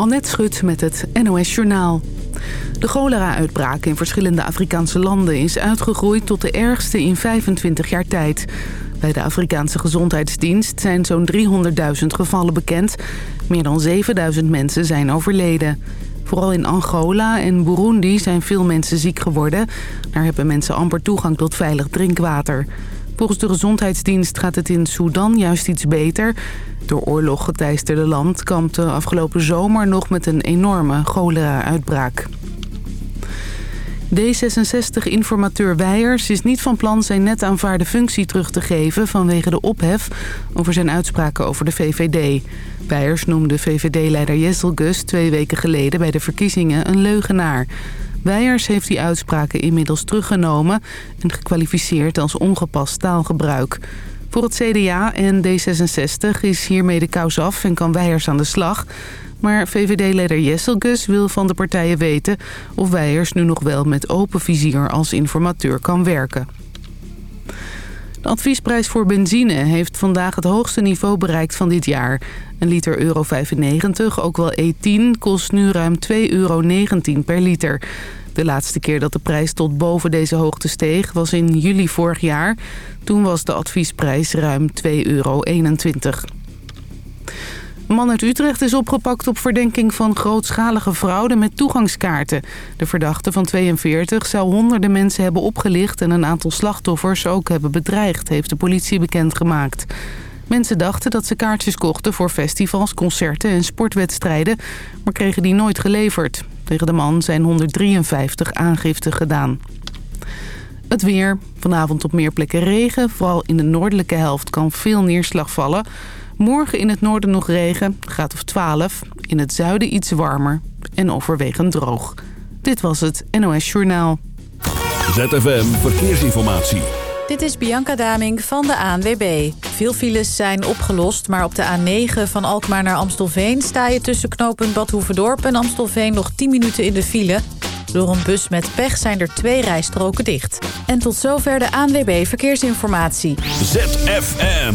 Annette Schut met het NOS Journaal. De cholera-uitbraak in verschillende Afrikaanse landen is uitgegroeid tot de ergste in 25 jaar tijd. Bij de Afrikaanse Gezondheidsdienst zijn zo'n 300.000 gevallen bekend. Meer dan 7.000 mensen zijn overleden. Vooral in Angola en Burundi zijn veel mensen ziek geworden. Daar hebben mensen amper toegang tot veilig drinkwater. Volgens de gezondheidsdienst gaat het in Sudan juist iets beter. Door oorlog geteisterde land kampte afgelopen zomer nog met een enorme cholera-uitbraak. D66-informateur Weijers is niet van plan zijn net aanvaarde functie terug te geven... vanwege de ophef over zijn uitspraken over de VVD. Weijers noemde VVD-leider Jesselgus twee weken geleden bij de verkiezingen een leugenaar. Weijers heeft die uitspraken inmiddels teruggenomen en gekwalificeerd als ongepast taalgebruik. Voor het CDA en D66 is hiermee de kous af en kan Weijers aan de slag... Maar VVD-leider Jesselgus wil van de partijen weten of Weijers nu nog wel met open vizier als informateur kan werken. De adviesprijs voor benzine heeft vandaag het hoogste niveau bereikt van dit jaar. Een liter euro 95, ook wel E10, kost nu ruim 2,19 euro per liter. De laatste keer dat de prijs tot boven deze hoogte steeg was in juli vorig jaar. Toen was de adviesprijs ruim 2,21 euro. Man uit Utrecht is opgepakt op verdenking van grootschalige fraude met toegangskaarten. De verdachte van 42 zou honderden mensen hebben opgelicht... en een aantal slachtoffers ook hebben bedreigd, heeft de politie bekendgemaakt. Mensen dachten dat ze kaartjes kochten voor festivals, concerten en sportwedstrijden... maar kregen die nooit geleverd. Tegen de man zijn 153 aangiften gedaan. Het weer. Vanavond op meer plekken regen. Vooral in de noordelijke helft kan veel neerslag vallen... Morgen in het noorden nog regen, gaat of 12. In het zuiden iets warmer en overwegend droog. Dit was het NOS Journaal. ZFM Verkeersinformatie. Dit is Bianca Daming van de ANWB. Veel files zijn opgelost, maar op de A9 van Alkmaar naar Amstelveen... sta je tussen knooppunt Badhoevedorp en Amstelveen nog 10 minuten in de file... Door een bus met pech zijn er twee rijstroken dicht. En tot zover de ANWB Verkeersinformatie. ZFM.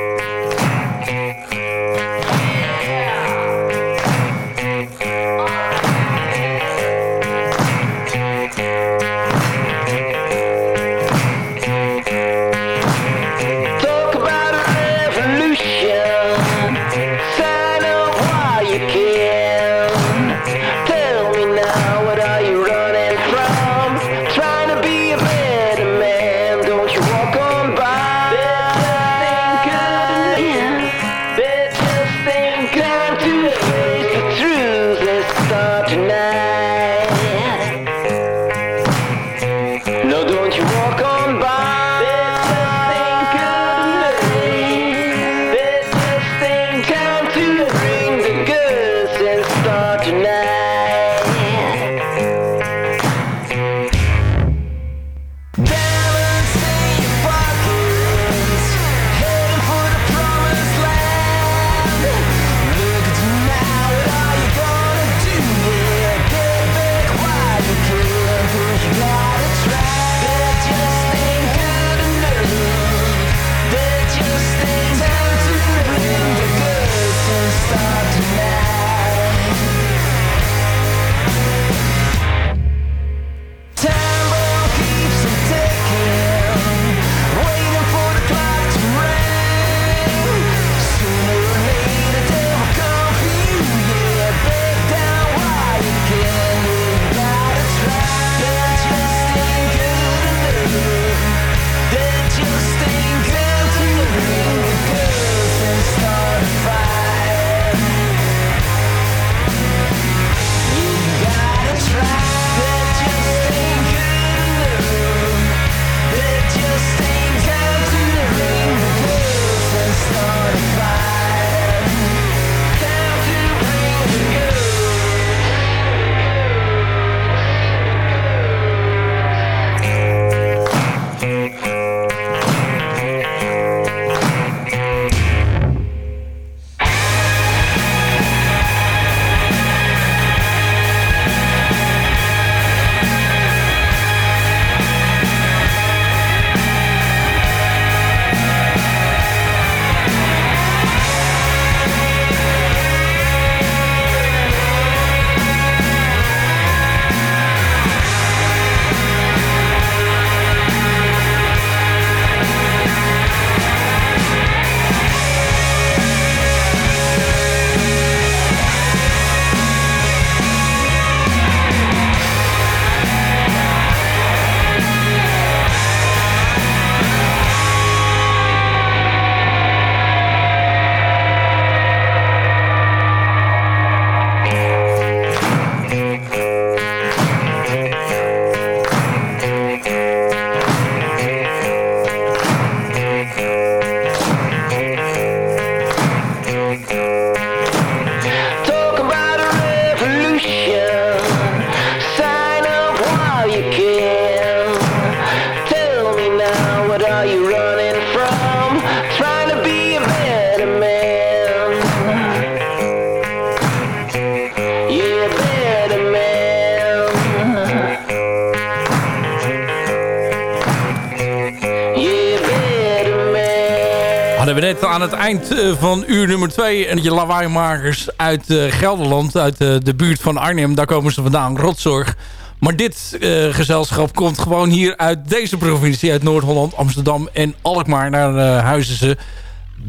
Eind eh, van uur nummer 2 en je lawaaimakers uit uh, Gelderland, uit uh, de buurt van Arnhem, daar komen ze vandaan, rotzorg. Maar dit gezelschap komt gewoon hier uit deze provincie, uit Noord-Holland, Amsterdam en Alkmaar. Daar huizen ze.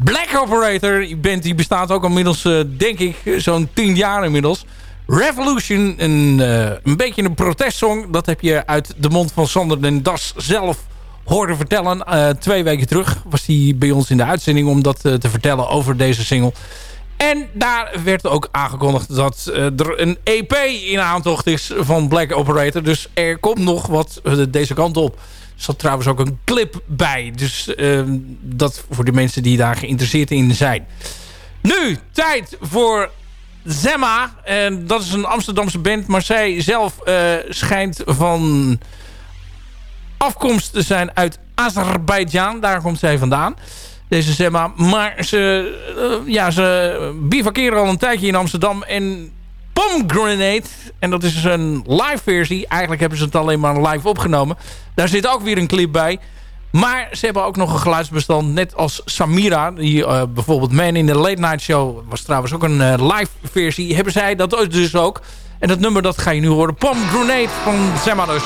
Black Operator, die band die bestaat ook inmiddels, denk ik, zo'n 10 jaar inmiddels. Revolution, een, een beetje een protestsong. Dat heb je uit de mond van Sander den Das zelf hoorde vertellen. Uh, twee weken terug was hij bij ons in de uitzending om dat uh, te vertellen over deze single. En daar werd ook aangekondigd dat uh, er een EP in aantocht is van Black Operator. Dus er komt nog wat deze kant op. Er zat trouwens ook een clip bij. Dus ehm, dat voor de mensen die daar geïnteresseerd in zijn. Nu, tijd voor Zemma. En dat is een Amsterdamse band. Maar zij zelf schijnt van afkomst zijn uit Azerbeidzjan. Daar komt zij vandaan. Deze Zemma. Maar ze, uh, ja, ze bivakeren al een tijdje in Amsterdam. En Pomegranate. En dat is een live versie. Eigenlijk hebben ze het alleen maar live opgenomen. Daar zit ook weer een clip bij. Maar ze hebben ook nog een geluidsbestand. Net als Samira. Die uh, bijvoorbeeld Man in the Late Night Show. Was trouwens ook een uh, live versie. Hebben zij dat dus ook. En dat nummer dat ga je nu horen. Pomegranate van Zemma dus.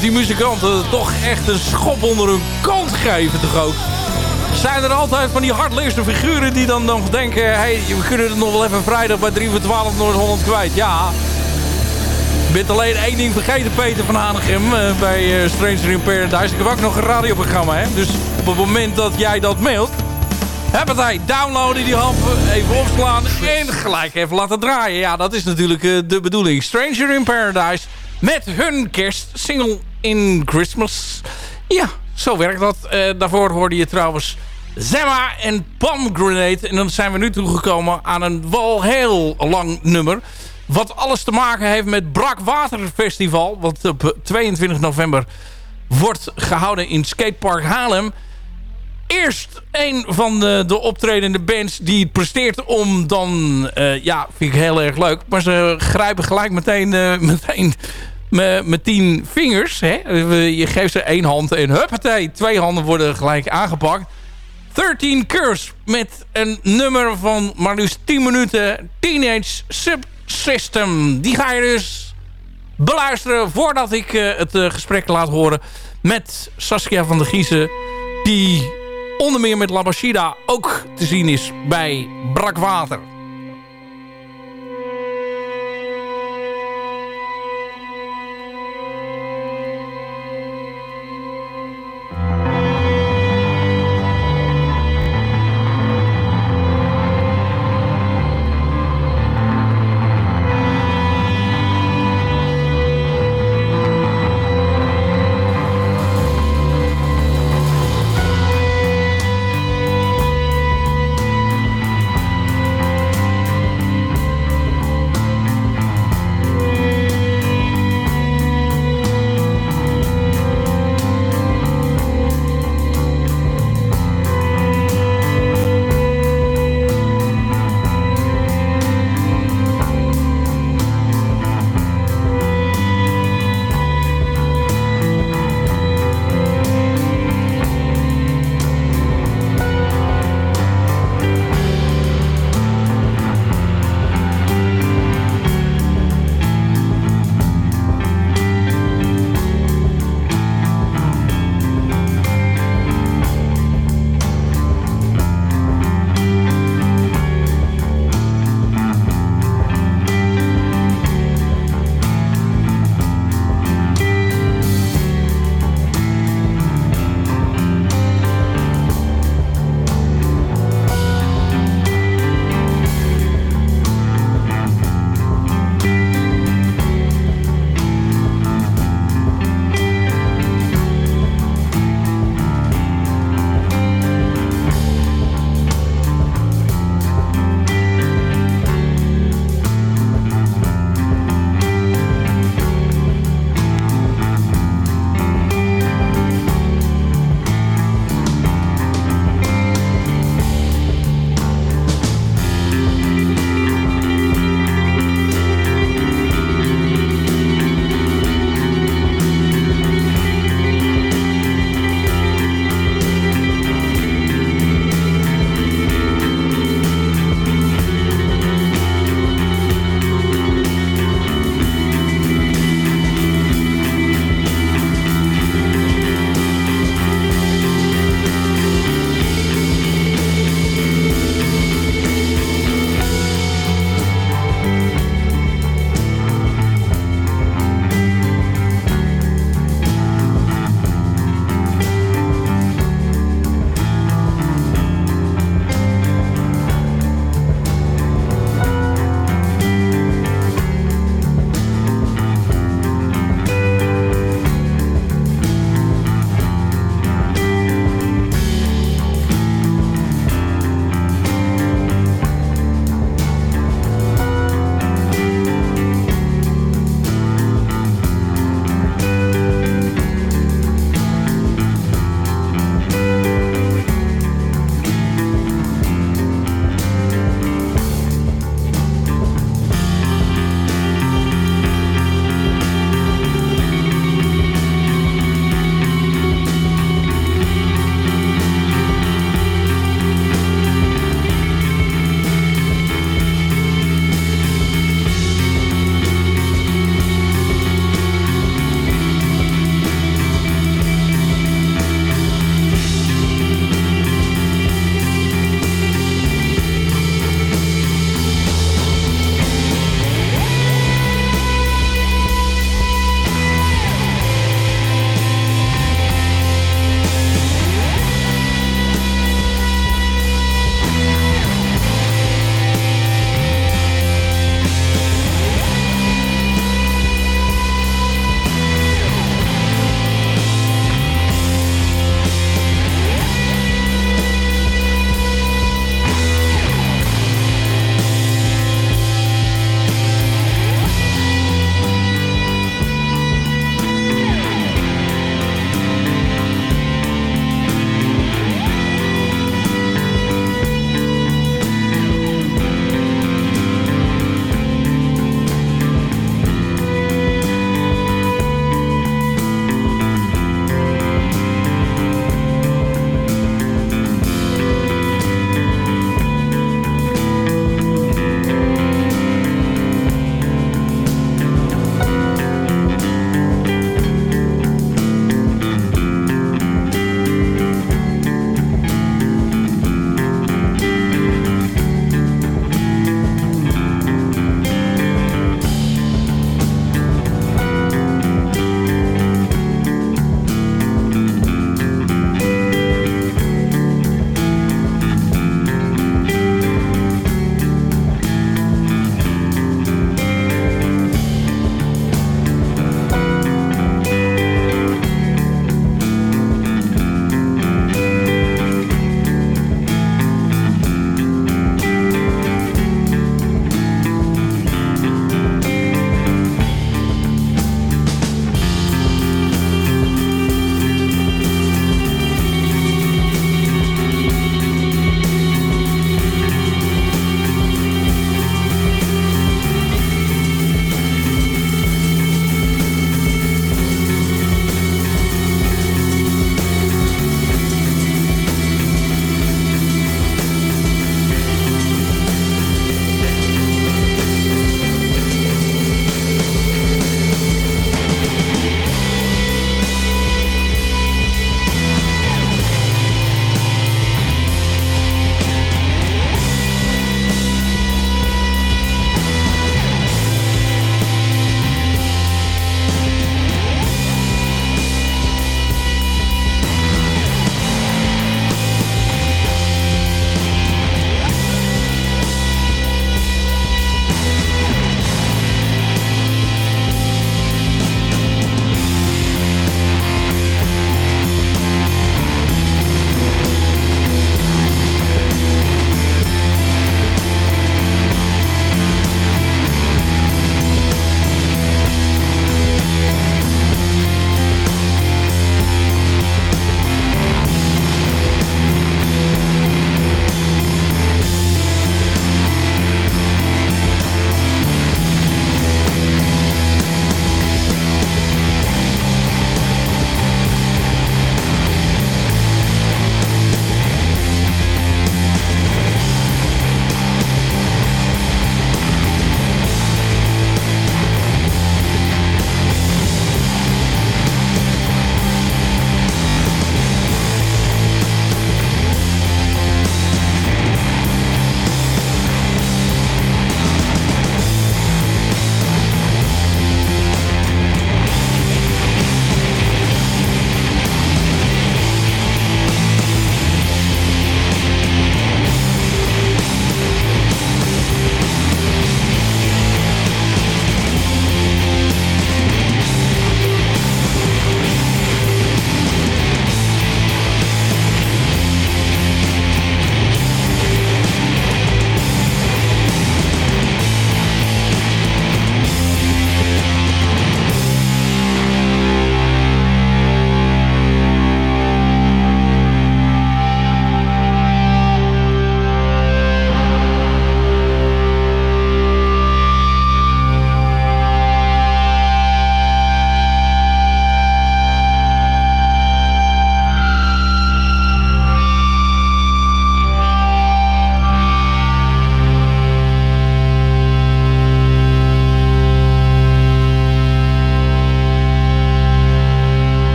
Die muzikanten toch echt een schop onder hun kont geven toch ook. Zijn er altijd van die hardleerste figuren die dan nog denken... hey, we kunnen het nog wel even vrijdag bij 3 voor 12 Noord-Holland kwijt. Ja, je bent alleen één ding vergeten, Peter van Hanegem, uh, bij uh, Stranger in Paradise. Ik heb ook nog een radioprogramma, hè. Dus op het moment dat jij dat mailt... Hebben hij downloaden die hap, even opslaan en gelijk even laten draaien. Ja, dat is natuurlijk uh, de bedoeling. Stranger in Paradise met hun kerstsingle in Christmas. Ja, zo werkt dat. Uh, daarvoor hoorde je trouwens Zemma en Pomgranate. En dan zijn we nu toegekomen aan een wel heel lang nummer. Wat alles te maken heeft met Brak Water Festival. Wat op 22 november wordt gehouden in Skatepark Haarlem. Eerst een van de, de optredende bands die presteert om dan... Uh, ja, vind ik heel erg leuk. Maar ze grijpen gelijk meteen, uh, meteen met tien vingers. Hè? Je geeft ze één hand en huppatee. Twee handen worden gelijk aangepakt. 13 Curse met een nummer van maar liefst 10 minuten. Teenage Subsystem. Die ga je dus beluisteren voordat ik uh, het uh, gesprek laat horen met Saskia van der Giezen. Die onder meer met Labashida ook te zien is bij Brakwater.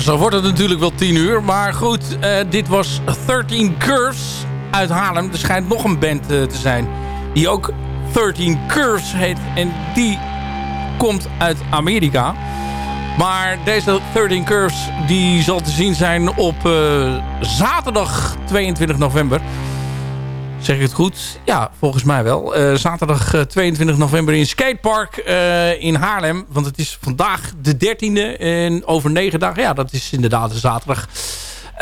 Zo wordt het natuurlijk wel 10 uur. Maar goed, uh, dit was 13 Curves uit Haarlem. Er schijnt nog een band uh, te zijn die ook 13 Curves heet. En die komt uit Amerika. Maar deze 13 Curves die zal te zien zijn op uh, zaterdag 22 november. Zeg ik het goed? Ja, volgens mij wel. Uh, zaterdag uh, 22 november in Skatepark uh, in Haarlem. Want het is vandaag de 13e en over negen dagen. Ja, dat is inderdaad de zaterdag.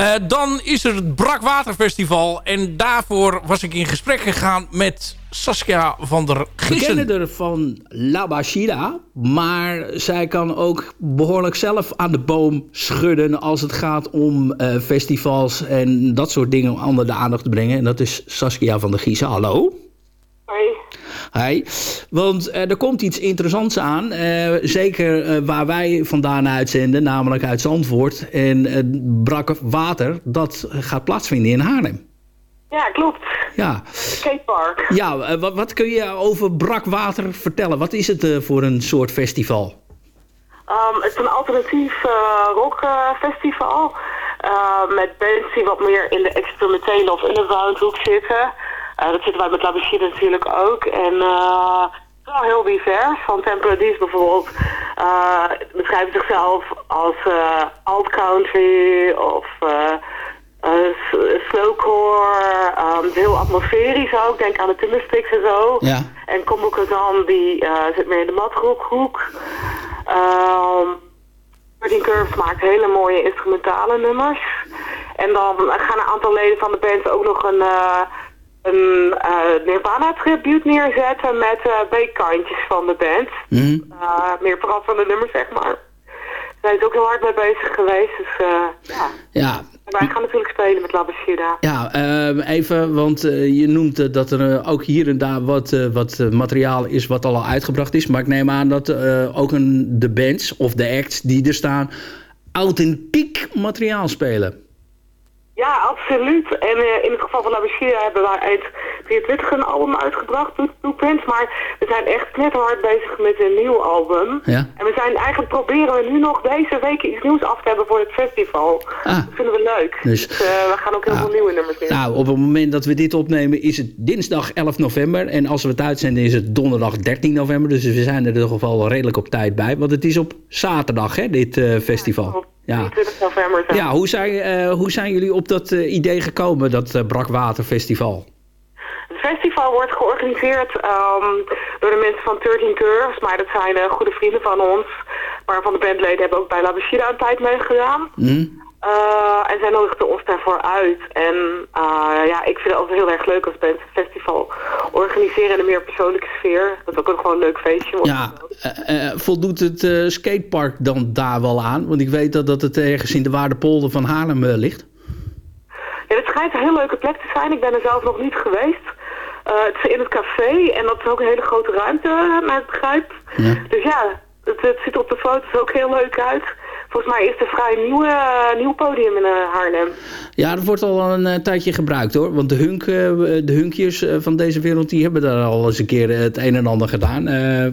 Uh, dan is er het Brakwaterfestival. En daarvoor was ik in gesprek gegaan met Saskia van der Gissen. We kennen er van Labashida. Maar zij kan ook behoorlijk zelf aan de boom schudden... als het gaat om uh, festivals en dat soort dingen onder de aandacht te brengen. En dat is Saskia van der Gissen. Hallo. Hoi. Hi. Want uh, er komt iets interessants aan. Uh, zeker uh, waar wij vandaan uitzenden, namelijk uit Zandvoort. En het brak water, dat gaat plaatsvinden in Haarlem. Ja, klopt. Ja. Skatepark. Ja, wat, wat, kun je over brak water vertellen? Wat is het voor een soort festival? Um, het is een alternatief rockfestival. met bands die wat meer in de experimentele of underground hoek zitten. Uh, dat zitten wij met La Machine natuurlijk ook. En uh, wel heel divers. Van Temperadies bijvoorbeeld uh, beschrijven zichzelf als alt country of slowcore. Um, heel atmosferisch ook. Denk aan de Timbersticks en zo. Ja. En Combo Kazan die zit meer in de matrockhoek. Um, Martin Curves maakt hele mooie instrumentale nummers. En dan gaan een aantal leden van de band ook nog een een uh, Nirvana-tribute neerzetten met uh, B-kantjes van de band. Mm. Uh, meer verrassende nummers, zeg maar. Daar is ook heel hard mee bezig geweest, dus ja. ja. En wij gaan natuurlijk spelen met Labashida. Ja, even, want je noemt dat er ook hier en daar wat, wat materiaal is wat al uitgebracht is. Maar ik neem aan dat ook een, de bands of de acts die er staan authentiek materiaal spelen. Ja, absoluut. En uh, in het geval van Labashira hebben wij eind 23 een album uitgebracht, Blueprint. Maar we zijn echt net hard bezig met een nieuw album. Ja. En we zijn eigenlijk proberen we nu nog deze week iets nieuws af te hebben voor het festival. Ah. Dat vinden we leuk. Dus, dus uh, we gaan ook heel nou, veel nieuwe nummers in. Nou, op het moment dat we dit opnemen is het dinsdag 11 november. En als we het uitzenden is het donderdag 13 november. Dus we zijn er in ieder geval redelijk op tijd bij. Want het is op zaterdag, hè, dit uh, festival. Ja, 23 november. Zijn. Ja, hoe zijn, uh, hoe zijn jullie op dat uh, idee gekomen, dat uh, Brakwaterfestival? Het festival wordt georganiseerd um, door de mensen van 13 Curves, maar dat zijn goede vrienden van ons. Waarvan de bandleden hebben ook bij La Bashida een tijd meegedaan. Mm. Uh, en zij nodigden ons daarvoor uit. En uh, ja, ik vind het altijd heel erg leuk als band het festival organiseren in een meer persoonlijke sfeer. Dat ook een gewoon een leuk feestje wordt. Ja, uh, voldoet het skatepark dan daar wel aan? Want ik weet dat, dat het ergens in de Waardepolder van Haarlem ligt. Ja, het schijnt een heel leuke plek te zijn. Ik ben er zelf nog niet geweest. het is in het café en dat is ook een hele grote ruimte, naar het begrijp. Ja. Dus ja, het, het ziet op de foto's ook heel leuk uit. Volgens mij is het een vrij nieuw, uh, nieuw podium in uh, Haarlem. Ja, dat wordt al een uh, tijdje gebruikt hoor. Want de, hunk, de hunkjes van deze wereld die hebben daar al eens een keer het een en ander gedaan.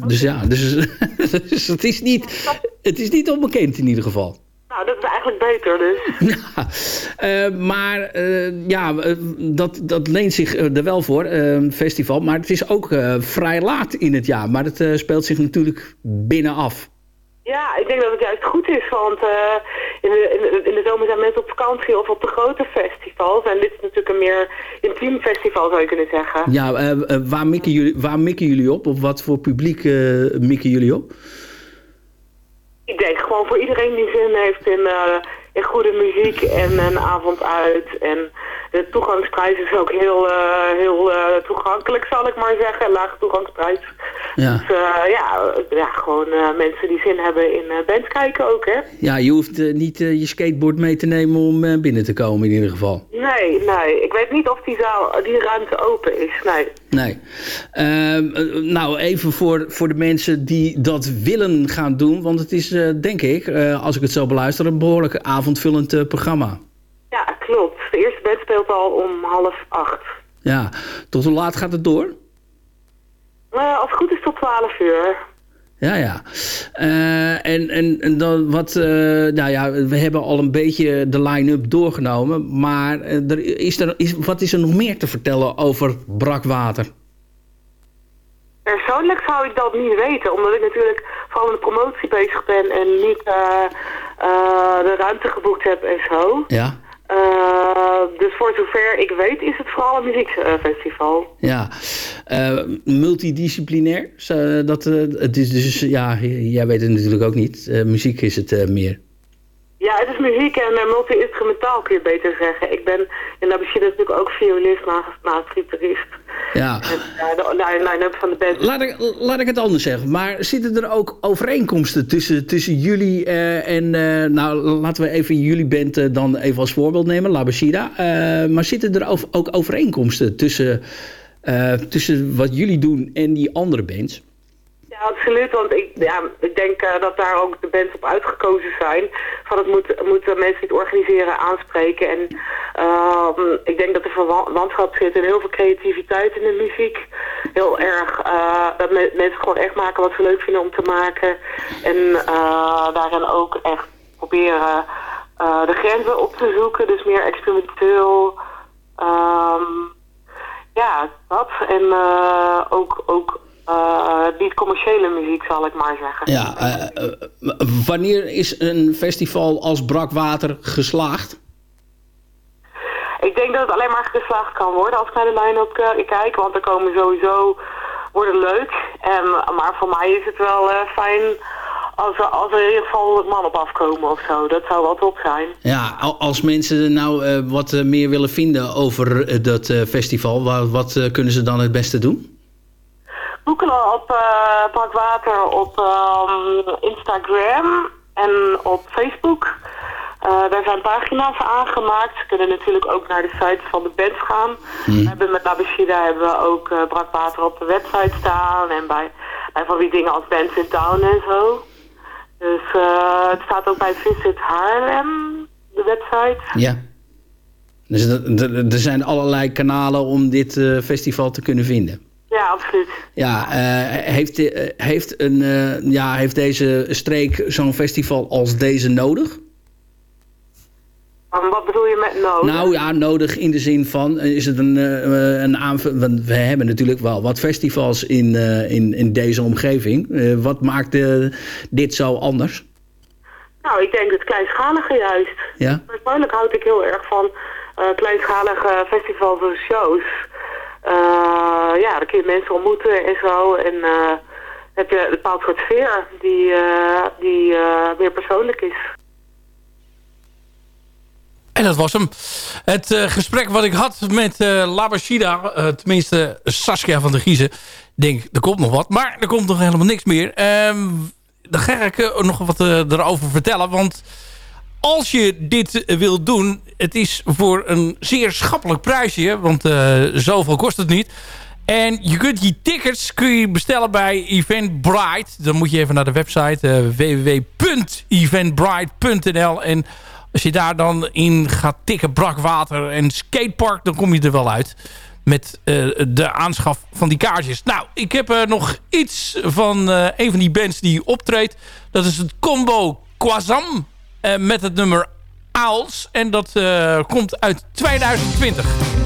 dus ja, dus, dus, het, is niet, het is niet onbekend in ieder geval. Nou, dat is eigenlijk beter dus. ja, maar ja, dat, dat leent zich er wel voor, festival. Maar het is ook vrij laat in het jaar. Maar het speelt zich natuurlijk binnenaf. Ja, ik denk dat het juist goed is, want uh, in, de, in, de, in, de, zomer zijn mensen op vakantie of op de grote festivals. En dit is natuurlijk een meer intiem festival, zou je kunnen zeggen. Ja, uh, uh, waar, mikken jullie, waar mikken jullie op? Of wat voor publiek mikken jullie op? Ik denk gewoon voor iedereen die zin heeft in goede muziek en een avond uit. En de toegangsprijs is ook heel, heel toegankelijk, zal ik maar zeggen. Lage toegangsprijs. Ja. Dus uh, ja, ja, gewoon mensen die zin hebben in bands kijken ook, hè. Ja, je hoeft niet je skateboard mee te nemen om binnen te komen in ieder geval. Nee, nee. Ik weet niet of die, zaal, die ruimte open is, nee. Nee. Ehm, nou, even voor, voor de mensen die dat willen gaan doen. Want het is, denk ik, als ik het zo beluister, een behoorlijk avondvullend programma. Ja, klopt. De eerste band speelt al om half acht. Ja. Tot hoe laat gaat het door? Als het goed is tot 12 uur. Ja, ja. Uh, en, en, en dan wat, uh, nou ja, we hebben al een beetje de line-up doorgenomen. Maar uh, er is er, is, wat is er nog meer te vertellen over brakwater? Persoonlijk zou ik dat niet weten, omdat ik natuurlijk vooral met de promotie bezig ben en niet de ruimte geboekt heb en zo. Ja. Uh, dus voor zover ik weet is het vooral een muziekfestival. ja, uh, multidisciplinair. Uh, dat, het is dus, ja, jij weet het natuurlijk ook niet. muziek is het meer. Ja, het is muziek en multi-instrumentaal kun je beter zeggen. Ik ben in de natuurlijk ook violist naast gitarist. Ja. En, de line-up van de band. Laat ik, laat ik het anders zeggen. Maar zitten er ook overeenkomsten tussen, tussen jullie uh, en... Uh, nou, laten we even jullie band uh, dan even als voorbeeld nemen. La Bashida. maar zitten er ook overeenkomsten tussen, tussen wat jullie doen en die andere bands? Absoluut. Want ik, ja, ik denk uh, dat daar ook de bands op uitgekozen zijn. Van het moet, moeten mensen die het organiseren aanspreken. En uh, ik denk dat er verwantschap zit in heel veel creativiteit in de muziek. Heel erg uh, dat me mensen gewoon echt maken wat ze leuk vinden om te maken. En uh, daarin ook echt proberen de grenzen op te zoeken. Dus meer experimenteel. Um, ja, dat. En ook, ook uh, niet commerciële muziek, zal ik maar zeggen. Ja, uh, uh, wanneer is een festival als Brakwater geslaagd? Ik denk dat het alleen maar geslaagd kan worden als ik naar de line-up kijk. Want er komen sowieso, worden leuk. En, maar voor mij is het wel fijn als er, als er in ieder geval man op afkomen of zo. Dat zou wel top zijn. Ja, als mensen nou wat meer willen vinden over dat festival, wat, wat kunnen ze dan het beste doen? Googelen op uh, op um, Instagram en op Facebook. Uh, daar zijn pagina's aangemaakt. Ze kunnen natuurlijk ook naar de site van de band gaan. Mm. We hebben met Nabishida hebben we ook uh, Brakwater op de website staan. En bij, bij van die dingen als Bands in Town en zo. Dus uh, het staat ook bij Visit Haarlem, de website. Ja. Dus er zijn allerlei kanalen om dit festival te kunnen vinden. Ja, absoluut. Ja, uh, heeft, uh, heeft, een, uh, ja, heeft deze streek zo'n festival als deze nodig? Wat bedoel je met nodig? Nou ja, nodig in de zin van, is het een, een aanvulling... Want we hebben natuurlijk wel wat festivals in, in, in deze omgeving. wat maakt dit zo anders? Nou, ik denk het kleinschalige juist. Ja? Persoonlijk houd ik heel erg van kleinschalige festivals en shows... Uh, ja, dan kun je mensen ontmoeten en zo. En uh, heb je een bepaald soort sfeer die, uh, die meer persoonlijk is. En dat was hem. Het gesprek wat ik had met Labashida, tenminste Saskia van der Giezen. denk, er komt nog wat, maar er komt nog helemaal niks meer. Ehm, dan ga ik nog wat erover vertellen, want als je dit wilt doen, het is voor een zeer schappelijk prijsje. Want uh, zoveel kost het niet. En je kunt die tickets kun je bestellen bij Eventbrite. Dan moet je even naar de website uh, www.eventbrite.nl. En als je daar dan in gaat tikken brakwater en skatepark... dan kom je er wel uit met de aanschaf van die kaartjes. Nou, ik heb nog iets van een van die bands die optreedt. Dat is het combo Quasam met het nummer Aals. En dat uh, komt uit 2020.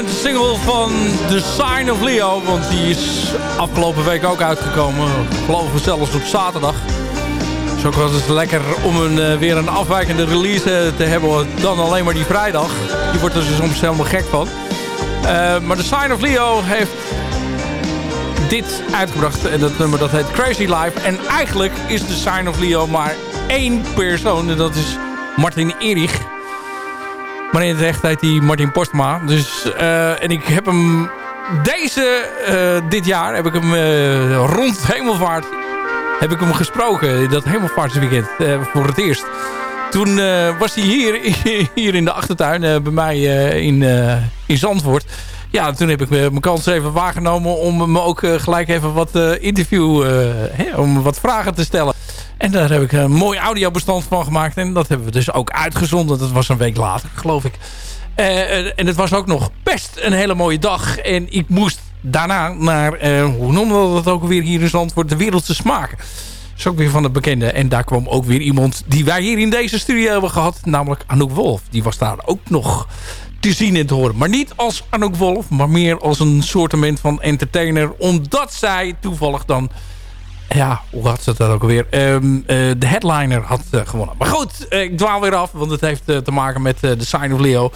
Recente single van The Sign of Leo. Want die is afgelopen week ook uitgekomen. Geloof ik zelfs op zaterdag. Het ook wel eens lekker om een, uh, weer een afwijkende release te hebben dan alleen maar die vrijdag. Die wordt er dus soms helemaal gek van. Uh, maar The Sign of Leo heeft dit uitgebracht. En dat nummer dat heet Crazy Life. En eigenlijk is The Sign of Leo maar één persoon. En dat is Martin Erich. Maar in het echt heet hij Martin Postma. Dus, uh, en ik heb hem deze, uh, dit jaar, heb ik hem uh, rond Hemelvaart, heb ik hem gesproken. Dat Hemelvaartsweekend, voor het eerst. Toen was hij hier, hier in de achtertuin, bij mij in, in Zandvoort. Ja, toen heb ik mijn kans even waargenomen om me ook gelijk even wat interview, hè, om wat vragen te stellen. En daar heb ik een mooi audiobestand van gemaakt. En dat hebben we dus ook uitgezonden. Dat was een week later, geloof ik. Uh, en het was ook nog best een hele mooie dag. En ik moest daarna naar, uh, hoe noemen we dat ook weer hier in Zandvoort, de wereldse smaken. Dat is ook weer van de bekende. En daar kwam ook weer iemand die wij hier in deze studio hebben gehad. Namelijk Anouk Wolf. Die was daar ook nog te zien en te horen. Maar niet als Anouk Wolf, maar meer als een soortement van entertainer. Omdat zij toevallig dan ja, hoe had ze dat ook weer? Um, de headliner had uh, gewonnen. Maar goed, ik dwaal weer af, want het heeft te maken met The Sign of Leo.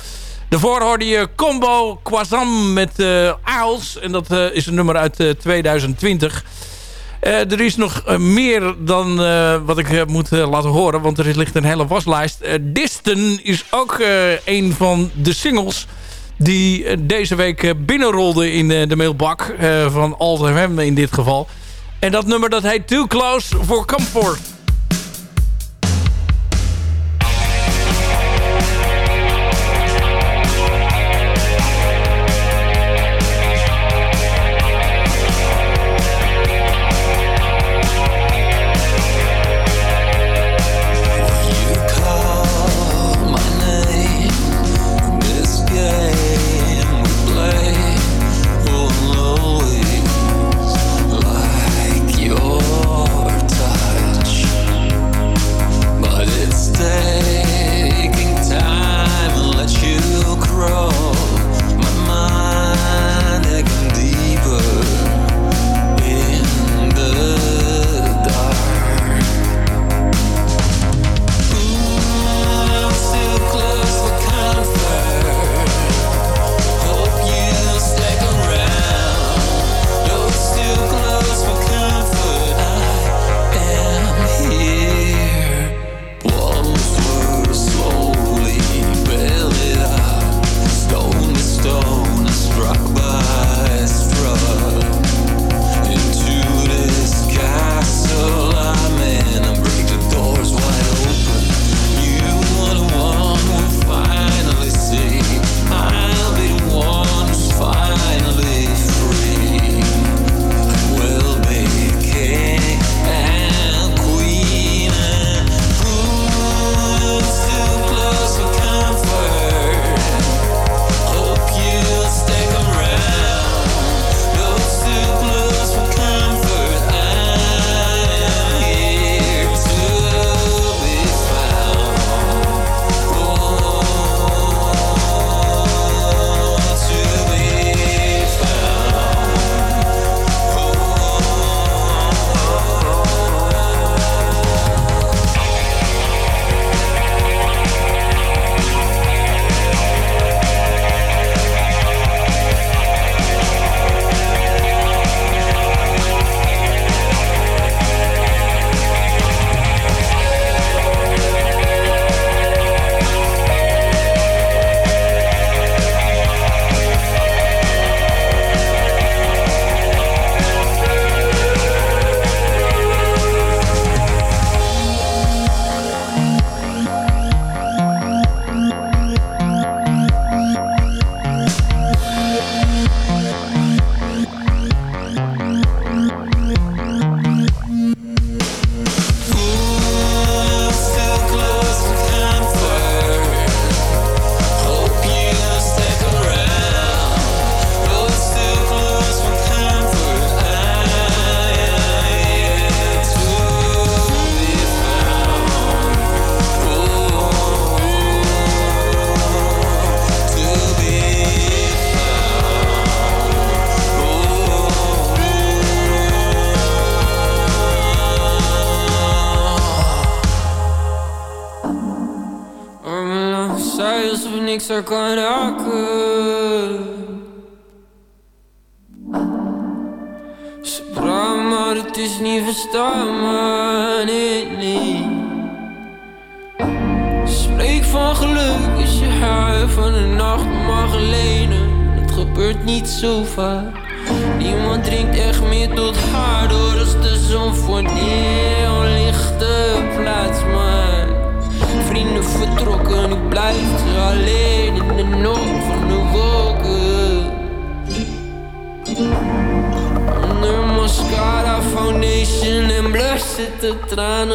Daarvoor hoorde je Combo Quasam met Owls. En dat is een nummer uit 2020. er is nog meer dan wat ik moet laten horen, want er ligt een hele waslijst. Disten is ook een van de singles die deze week binnenrolde in de mailbak van Alt in dit geval. En dat nummer dat heet Too Close for Comfort.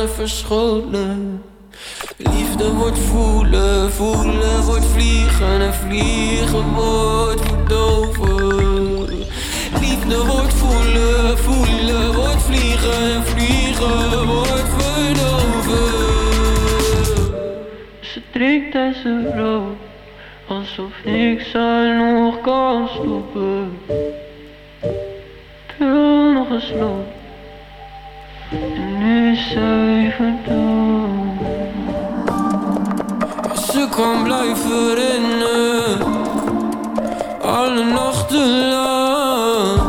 Verscholen. Liefde wordt voelen, voelen wordt vliegen en vliegen wordt alle nachten lang.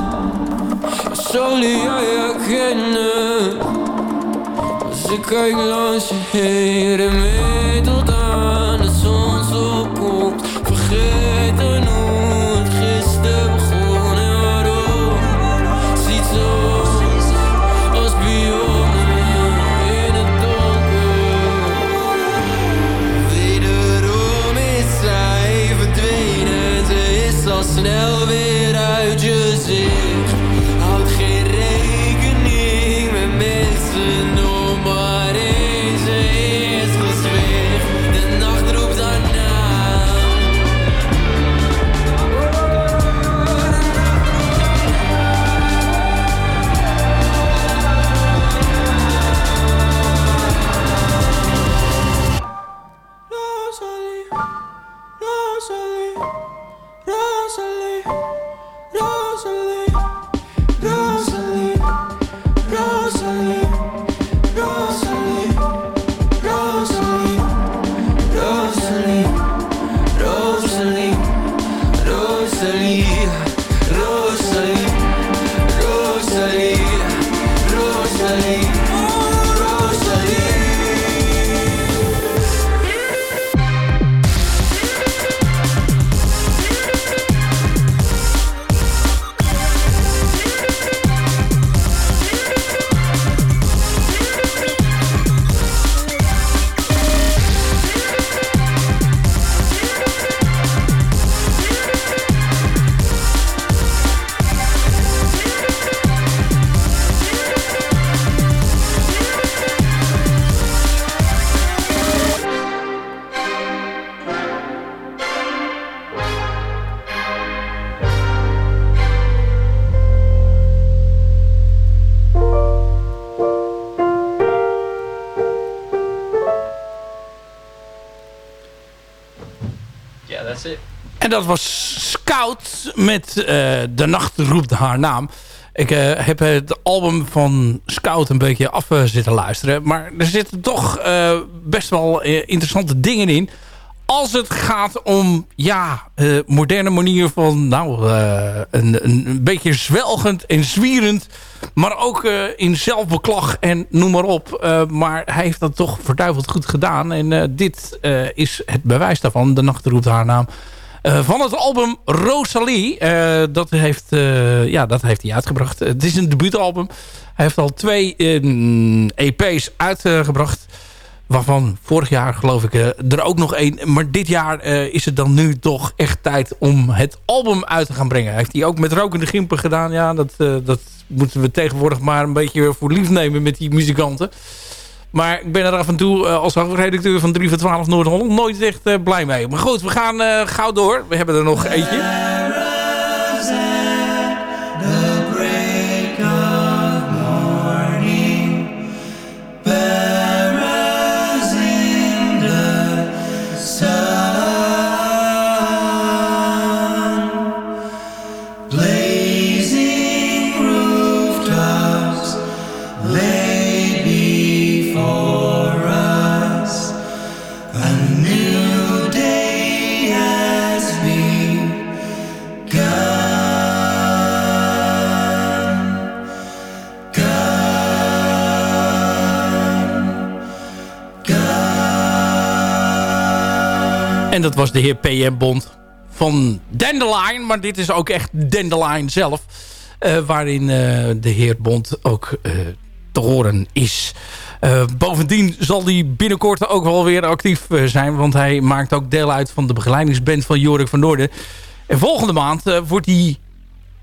Zal jij herkennen, als ik kijk langs je heen En dat was Scout met eh, De Nacht roept haar naam. Ik eh, heb het album van Scout een beetje af eh, zitten luisteren. Maar er zitten toch best wel interessante dingen in. Als het gaat om, ja, moderne manier van, nou, een, een, beetje zwelgend en zwierend. Maar ook in zelfbeklag en noem maar op. Maar hij heeft dat toch verduiveld goed gedaan. En dit is het bewijs daarvan. De nacht roept haar naam. Eh, van het album Rosalie. Eh, dat, heeft, eh, ja, dat heeft hij uitgebracht. Het is een debuutalbum. Hij heeft al twee EP's uitgebracht. Waarvan vorig jaar geloof ik er ook nog één. Maar dit jaar is het dan nu toch echt tijd om het album uit te gaan brengen. Heeft hij ook met Rokende Gimpen gedaan. Ja, dat, dat moeten we tegenwoordig maar een beetje voor lief nemen met die muzikanten. Maar ik ben er af en toe eh, als hoofdredacteur van 3 voor 12 Noord-Holland nooit echt eh, blij mee. Maar goed, we gaan eh, gauw door. We hebben er nog eentje. En dat was de heer P.M. Bond van Dandelion. Maar dit is ook echt Dandelion zelf. Uh, waarin uh, de heer Bond ook uh, te horen is. bovendien zal hij binnenkort ook wel weer actief zijn. Want hij maakt ook deel uit van de begeleidingsband van Jorik van Noorden. En volgende maand wordt, die,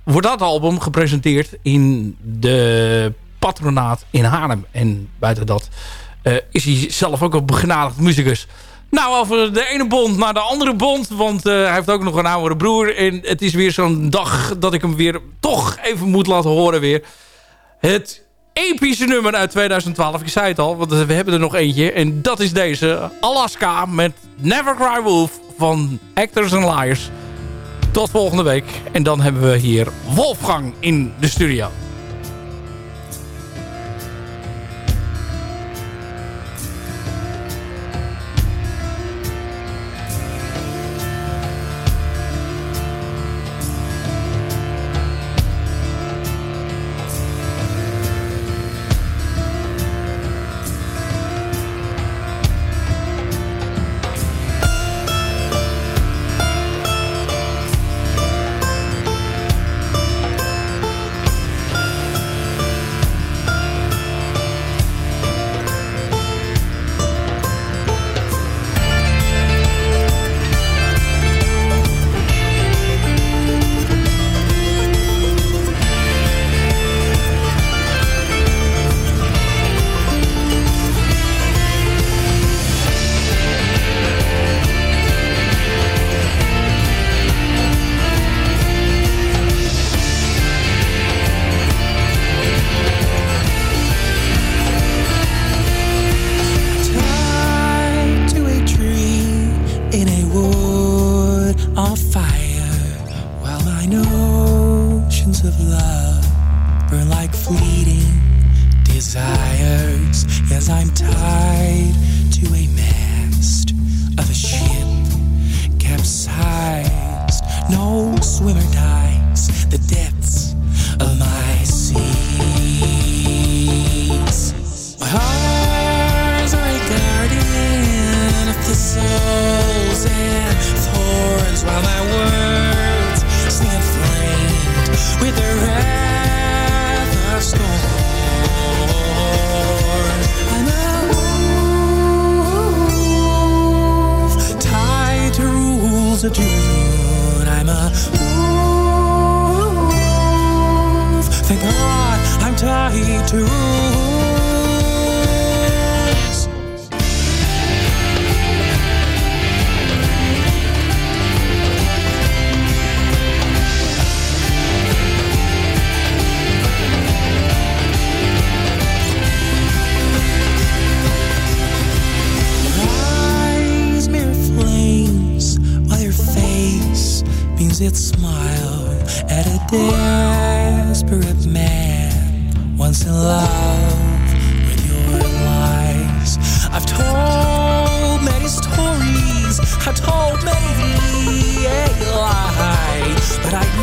wordt dat album gepresenteerd in de patronaat in Haarlem. En buiten dat is hij zelf ook een begenadigd muzikus. Nou, over de ene bond naar de andere bond. Want uh, hij heeft ook nog een oudere broer. En het is weer zo'n dag dat ik hem weer toch even moet laten horen weer. Het epische nummer uit 2012. Ik zei het al, want we hebben er nog eentje. En dat is deze. Alaska met Never Cry Wolf van Actors and Liars. Tot volgende week. En dan hebben we hier Wolfgang in de studio.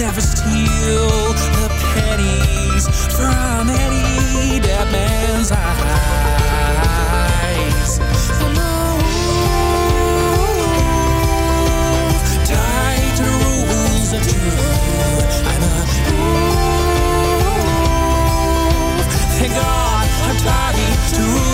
never steal the pennies from any dead man's eyes. And the wolf tied to rules that you and the wolf. Thank God I'm tied to rules.